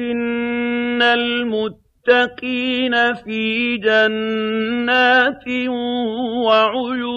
إِنَّ الْمُتَّقِينَ فِي جَنَّاتٍ وَعُيُونٍ